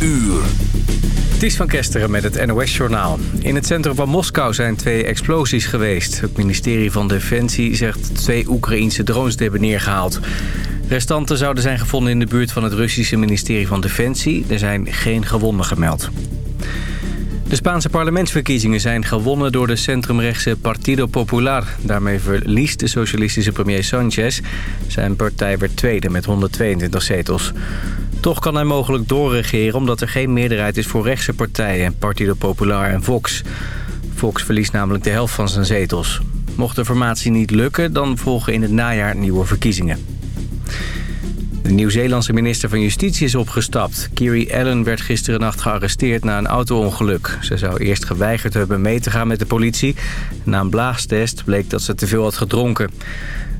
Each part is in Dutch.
uur. Het is van Kesteren met het NOS-journaal. In het centrum van Moskou zijn twee explosies geweest. Het ministerie van Defensie zegt twee Oekraïense drones hebben neergehaald. Restanten zouden zijn gevonden in de buurt van het Russische ministerie van Defensie. Er zijn geen gewonden gemeld. De Spaanse parlementsverkiezingen zijn gewonnen door de centrumrechtse Partido Popular. Daarmee verliest de socialistische premier Sanchez. Zijn partij werd tweede met 122 zetels. Toch kan hij mogelijk doorregeren omdat er geen meerderheid is voor rechtse partijen... Partido Popular en Vox. Vox verliest namelijk de helft van zijn zetels. Mocht de formatie niet lukken, dan volgen in het najaar nieuwe verkiezingen. De Nieuw-Zeelandse minister van Justitie is opgestapt. Kiri Allen werd gisteren nacht gearresteerd na een auto-ongeluk. Ze zou eerst geweigerd hebben mee te gaan met de politie. Na een blaastest bleek dat ze te veel had gedronken.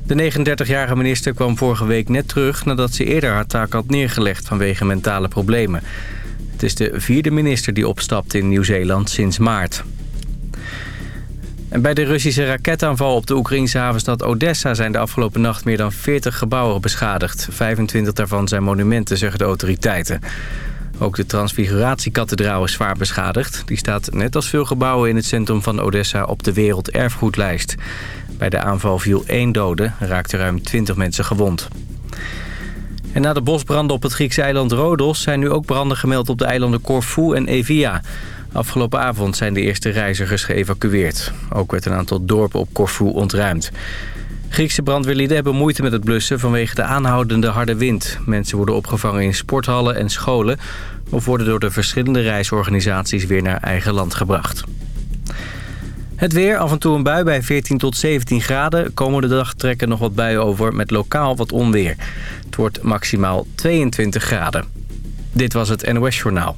De 39-jarige minister kwam vorige week net terug... nadat ze eerder haar taak had neergelegd vanwege mentale problemen. Het is de vierde minister die opstapt in Nieuw-Zeeland sinds maart. En bij de Russische raketaanval op de Oekraïnse havenstad Odessa... zijn de afgelopen nacht meer dan 40 gebouwen beschadigd. 25 daarvan zijn monumenten, zeggen de autoriteiten. Ook de Transfiguratiekathedraal is zwaar beschadigd. Die staat net als veel gebouwen in het centrum van Odessa op de werelderfgoedlijst. Bij de aanval viel één dode, raakten ruim 20 mensen gewond. En na de bosbranden op het Griekse eiland Rodos... zijn nu ook branden gemeld op de eilanden Corfu en Evia. Afgelopen avond zijn de eerste reizigers geëvacueerd. Ook werd een aantal dorpen op Corfu ontruimd. Griekse brandweerlieden hebben moeite met het blussen vanwege de aanhoudende harde wind. Mensen worden opgevangen in sporthallen en scholen... of worden door de verschillende reisorganisaties weer naar eigen land gebracht. Het weer, af en toe een bui bij 14 tot 17 graden. Komende dag trekken nog wat buien over met lokaal wat onweer. Het wordt maximaal 22 graden. Dit was het NOS Journaal.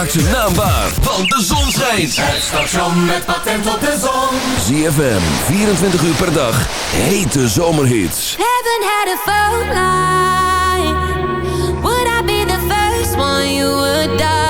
Maakt zijn naam waar, want de zon schijnt. Het station met patent op de zon. ZFM, 24 uur per dag, hete zomerhits. Heaven had a phone line. Would I be the first one you would die?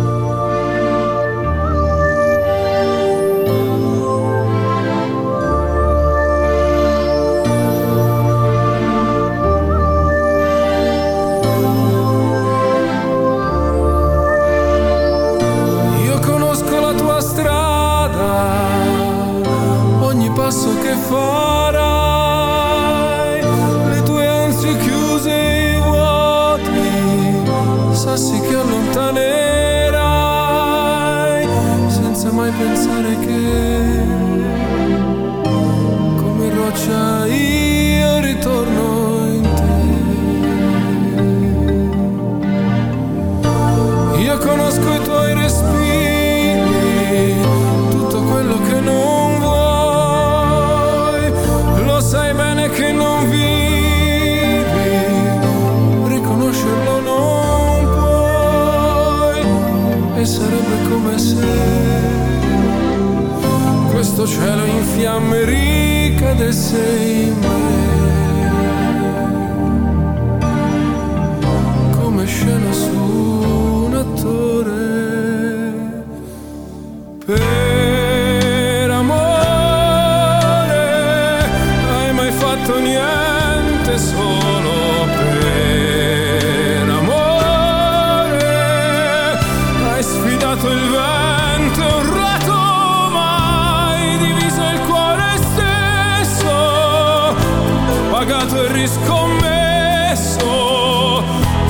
adesso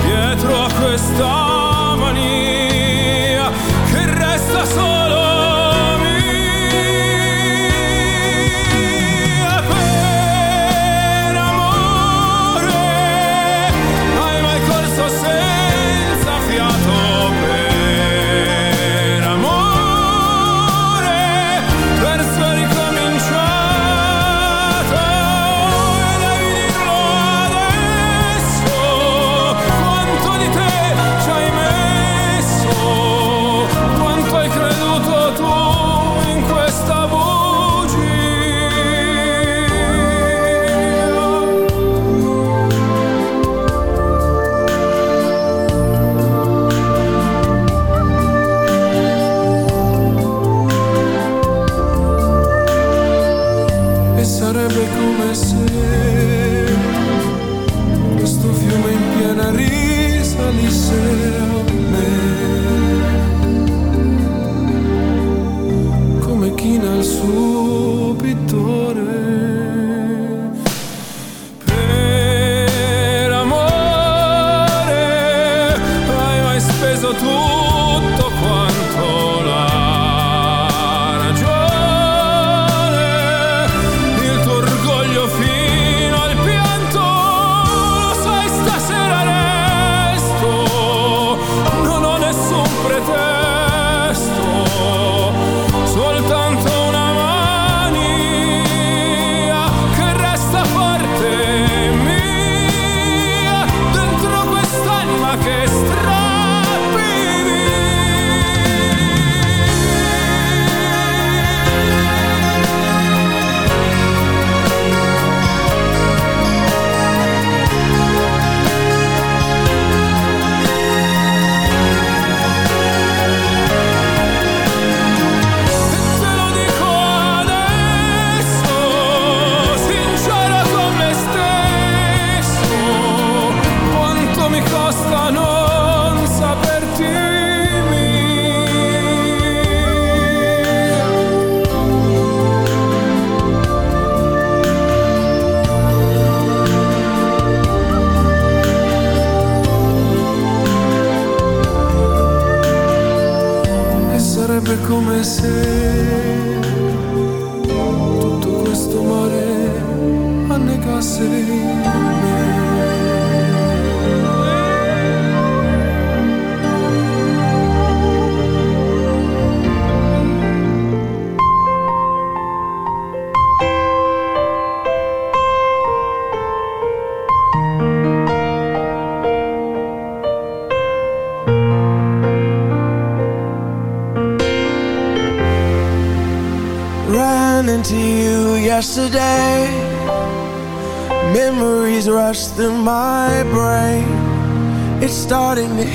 dietro a questa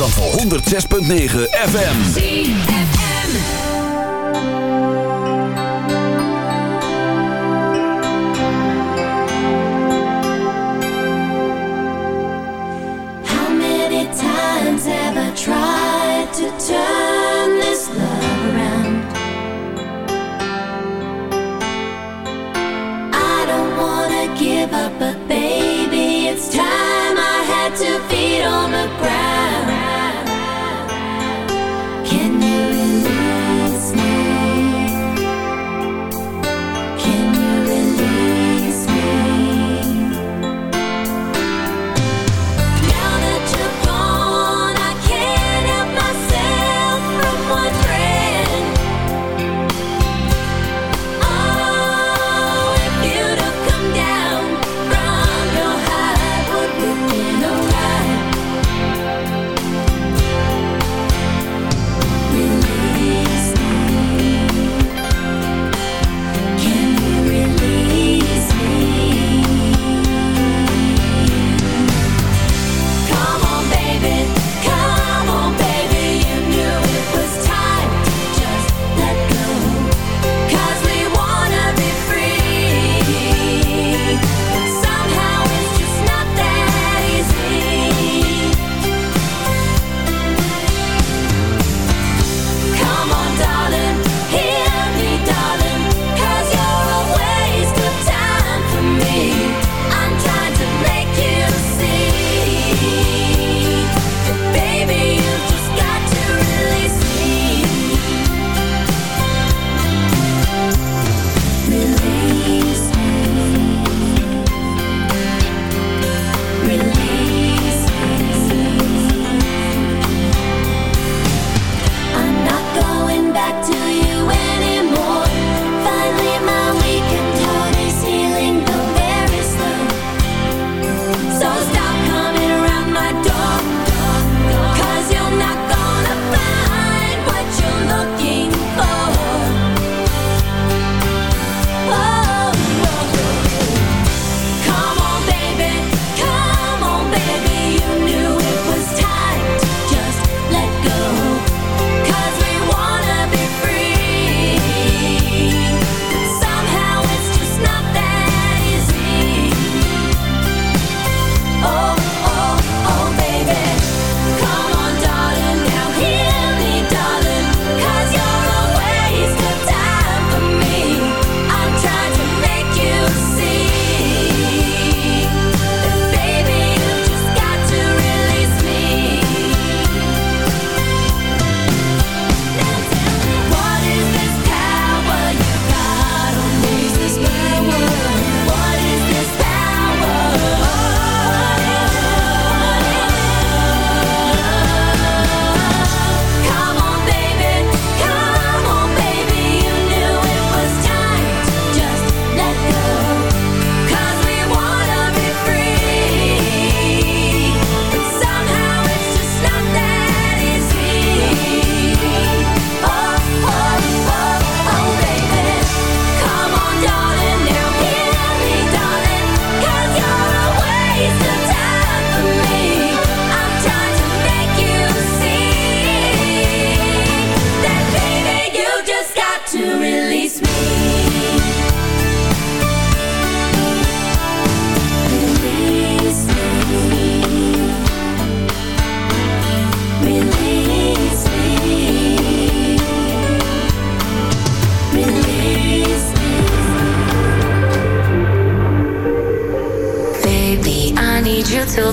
Dan 106.9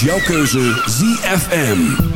Jouw keuze ZFM.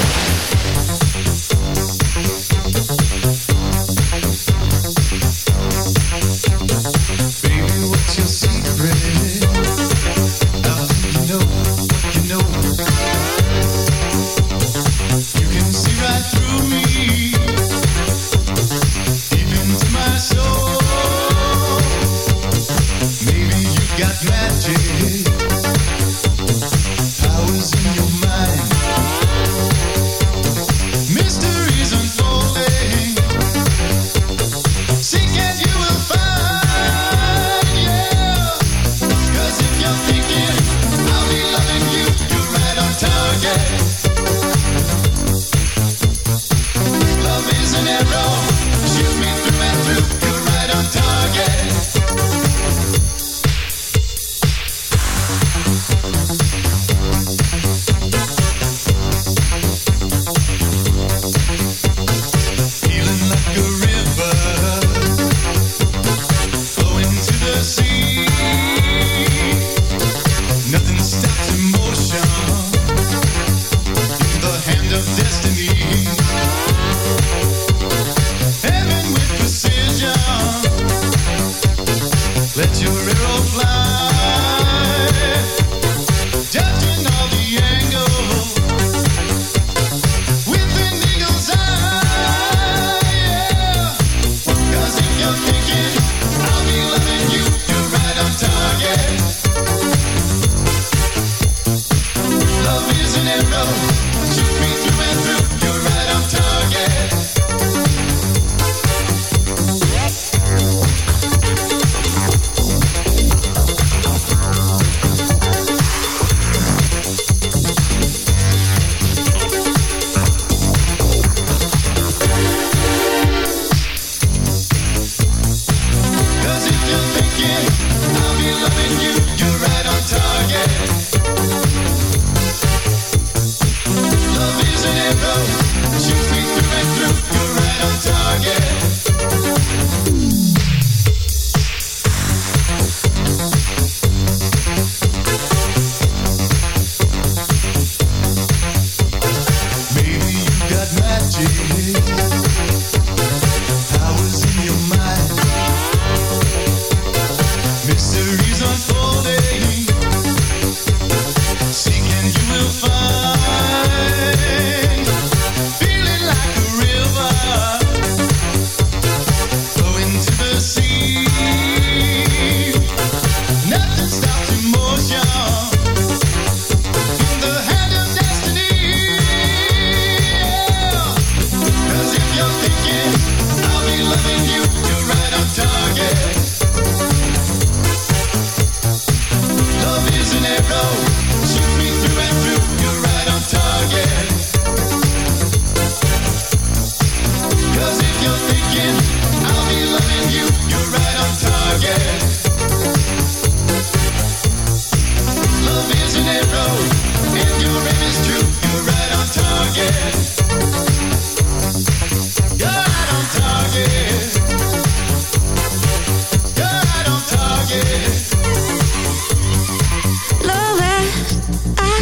love took me through and through.